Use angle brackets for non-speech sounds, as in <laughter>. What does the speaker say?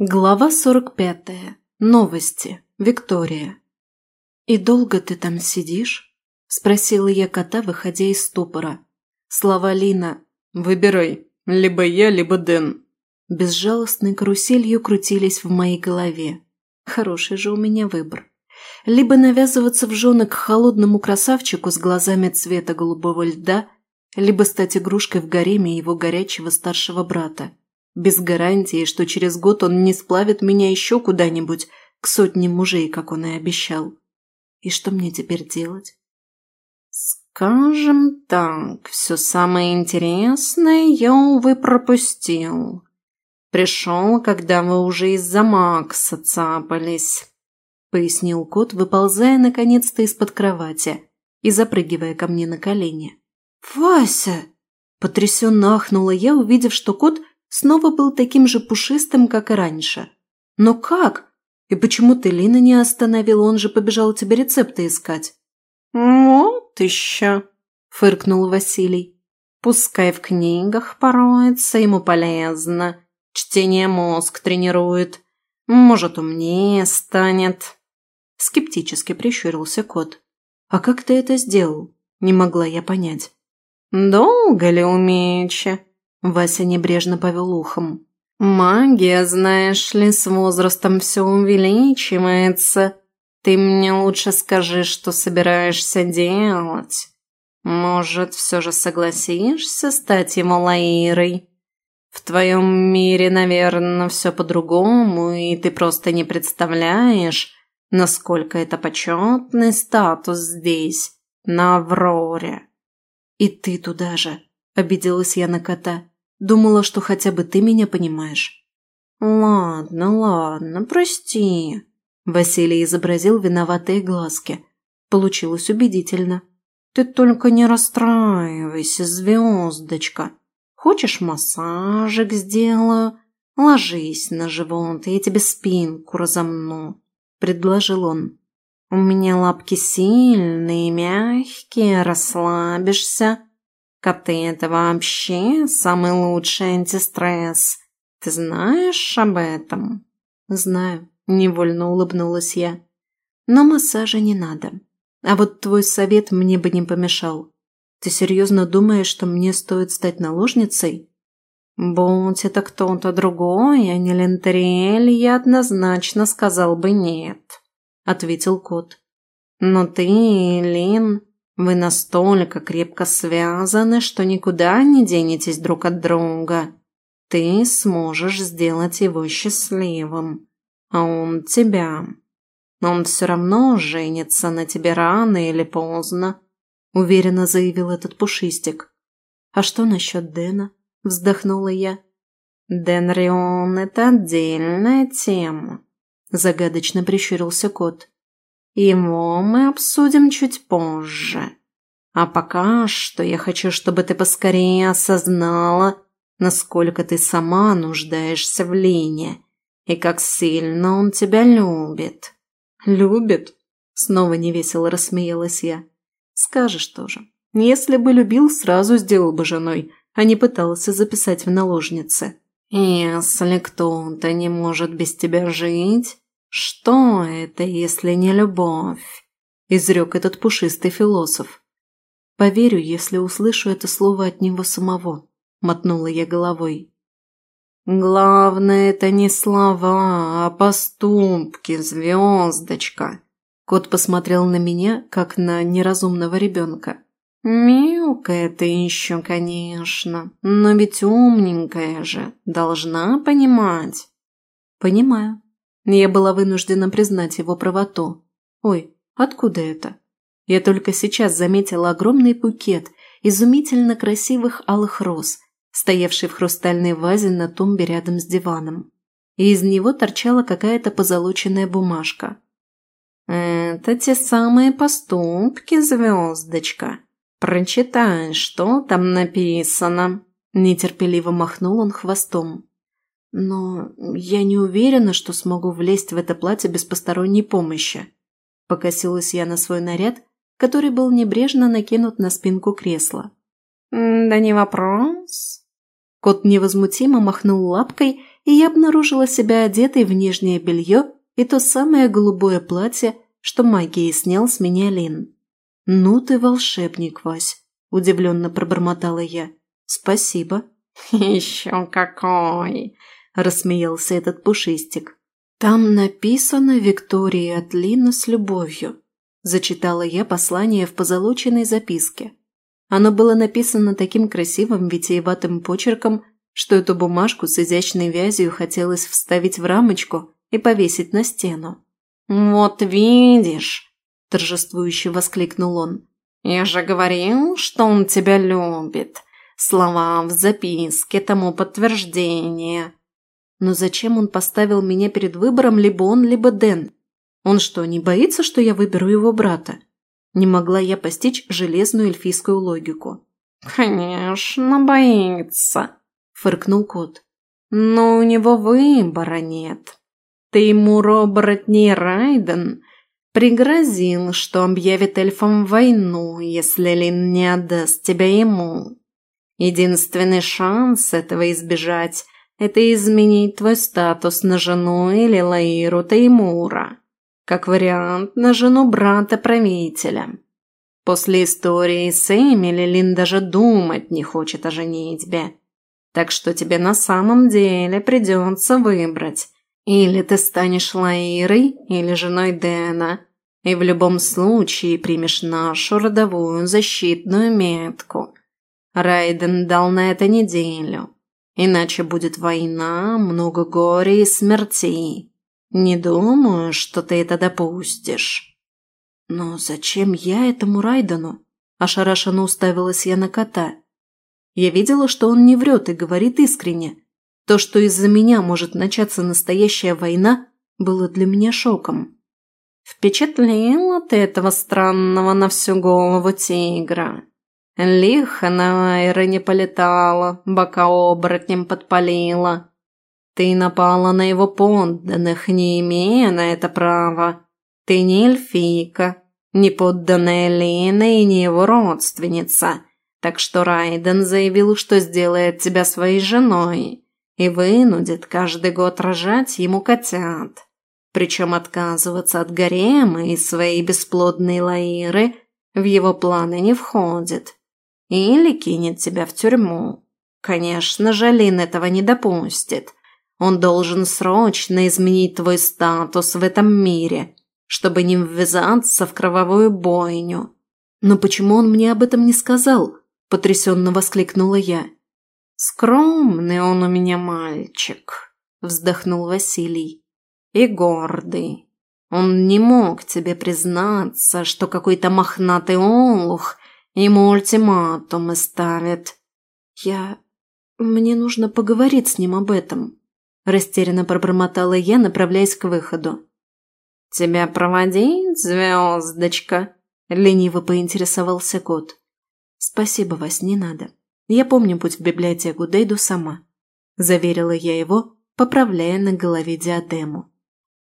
Глава 45. Новости. Виктория. «И долго ты там сидишь?» – спросила я кота, выходя из ступора. Слова Лина «Выбирай, либо я, либо Дэн». Безжалостной каруселью крутились в моей голове. Хороший же у меня выбор. Либо навязываться в жены к холодному красавчику с глазами цвета голубого льда, либо стать игрушкой в гареме его горячего старшего брата. Без гарантии, что через год он не сплавит меня еще куда-нибудь к сотне мужей, как он и обещал. И что мне теперь делать? Скажем так, все самое интересное я, увы, пропустил. Пришел, когда вы уже из-за Макса цапались, пояснил кот, выползая наконец-то из-под кровати и запрыгивая ко мне на колени. «Вася!» – потрясенно ахнула я, увидев, что кот – снова был таким же пушистым, как и раньше. Но как? И почему ты Лина не остановил? Он же побежал тебе рецепты искать. Вот еще, фыркнул Василий. Пускай в книгах пороется, ему полезно. Чтение мозг тренирует. Может, умнее станет. Скептически прищурился кот. А как ты это сделал? Не могла я понять. Долго ли умеючи? Вася небрежно повел ухом. «Магия, знаешь ли, с возрастом все увеличивается. Ты мне лучше скажи, что собираешься делать. Может, все же согласишься стать его лаирой? В твоем мире, наверное, все по-другому, и ты просто не представляешь, насколько это почетный статус здесь, на Авроре». «И ты туда же», – обиделась я на кота. Думала, что хотя бы ты меня понимаешь». «Ладно, ладно, прости», – Василий изобразил виноватые глазки. Получилось убедительно. «Ты только не расстраивайся, звездочка. Хочешь массажик сделаю? Ложись на живот, я тебе спинку разомну», – предложил он. «У меня лапки сильные, мягкие, расслабишься». Коты – это вообще самый лучший антистресс. Ты знаешь об этом?» «Знаю», – невольно улыбнулась я. «Но массажа не надо. А вот твой совет мне бы не помешал. Ты серьезно думаешь, что мне стоит стать наложницей?» «Будь это кто-то другой, а не Лентериэль, я однозначно сказал бы нет», – ответил кот. «Но ты, Лин, вы настолько крепко связаны, что никуда не денетесь друг от друга. Ты сможешь сделать его счастливым, а он тебя. Он все равно женится на тебе рано или поздно, уверенно заявил этот пушистик. А что насчет Дэна? Вздохнула я. Дэн Рион – это отдельная тема, загадочно прищурился кот. Его мы обсудим чуть позже. А пока что я хочу, чтобы ты поскорее осознала, насколько ты сама нуждаешься в Лине и как сильно он тебя любит. Любит? Снова невесело рассмеялась я. Скажешь тоже. Если бы любил, сразу сделал бы женой, а не пытался записать в наложницы. Если кто-то не может без тебя жить, «Что это, если не любовь?» – изрек этот пушистый философ. «Поверю, если услышу это слово от него самого», – мотнула я головой. «Главное – это не слова, а поступки, звездочка!» Кот посмотрел на меня, как на неразумного ребенка. «Мелкая ты еще, конечно, но ведь умненькая же, должна понимать». «Понимаю», я была вынуждена признать его правоту. Ой, откуда это? Я только сейчас заметила огромный букет изумительно красивых алых роз, стоявший в хрустальной вазе на тумбе рядом с диваном. И из него торчала какая-то позолоченная бумажка. «Это те самые поступки, звездочка. Прочитай, что там написано». Нетерпеливо махнул он хвостом. Но я не уверена, что смогу влезть в это платье без посторонней помощи. Покосилась я на свой наряд, который был небрежно накинут на спинку кресла. «Да не вопрос». Кот невозмутимо махнул лапкой и я обнаружила себя одетой в нижнее белье и то самое голубое платье, что магией снял с меня Лин. «Ну ты волшебник, Вась!» – удивленно пробормотала я. «Спасибо». <laughs> «Еще какой!» – рассмеялся этот пушистик. «Там написано Виктории от Лина с любовью», – зачитала я послание в позолоченной записке. Оно было написано таким красивым витиеватым почерком, что эту бумажку с изящной вязью хотелось вставить в рамочку и повесить на стену. «Вот видишь!» – торжествующе воскликнул он. «Я же говорил, что он тебя любит. Слова в записке тому подтверждение». Но зачем он поставил меня перед выбором либо он, либо Дэн? Он что, не боится, что я выберу его брата? Не могла я постичь железную эльфийскую логику. «Конечно, боится», – фыркнул кот. «Но у него выбора нет. Ты ему, Роберт, не Райден, пригрозил, что объявит эльфам войну, если Лин не отдаст тебя ему. Единственный шанс этого избежать – это изменить твой статус на жену или Лаиру Таймура. Как вариант, на жену брата правителя. После истории с Эмили Лин даже думать не хочет о женитьбе. Так что тебе на самом деле придется выбрать. Или ты станешь Лаирой, или женой Дэна. И в любом случае примешь нашу родовую защитную метку. Райден дал на это неделю. Иначе будет война, много горя и смертей. Не думаю, что ты это допустишь. Но зачем я этому Райдену? Ошарашенно уставилась я на кота. Я видела, что он не врет и говорит искренне. То, что из-за меня может начаться настоящая война, было для меня шоком. Впечатлила ты этого странного на всю голову тигра. Лихо на Айра не полетала, бока оборотнем подпалила. Ты напала на его подданных, не имея на это права. Ты не эльфийка, не подданная Лина и не его родственница. Так что Райден заявил, что сделает тебя своей женой и вынудит каждый год рожать ему котят. Причем отказываться от гарема и своей бесплодной Лаиры в его планы не входит. Или кинет тебя в тюрьму. Конечно же, Лин этого не допустит – он должен срочно изменить твой статус в этом мире, чтобы не ввязаться в кровавую бойню. Но почему он мне об этом не сказал? Потрясенно воскликнула я. Скромный он у меня мальчик, вздохнул Василий. И гордый. Он не мог тебе признаться, что какой-то мохнатый олух ему ультиматумы ставит. Я... Мне нужно поговорить с ним об этом. Растерянно пробормотала я, направляясь к выходу. «Тебя проводить, звездочка?» – лениво поинтересовался кот. «Спасибо, Вась, не надо. Я помню путь в библиотеку, дойду сама», – заверила я его, поправляя на голове диадему.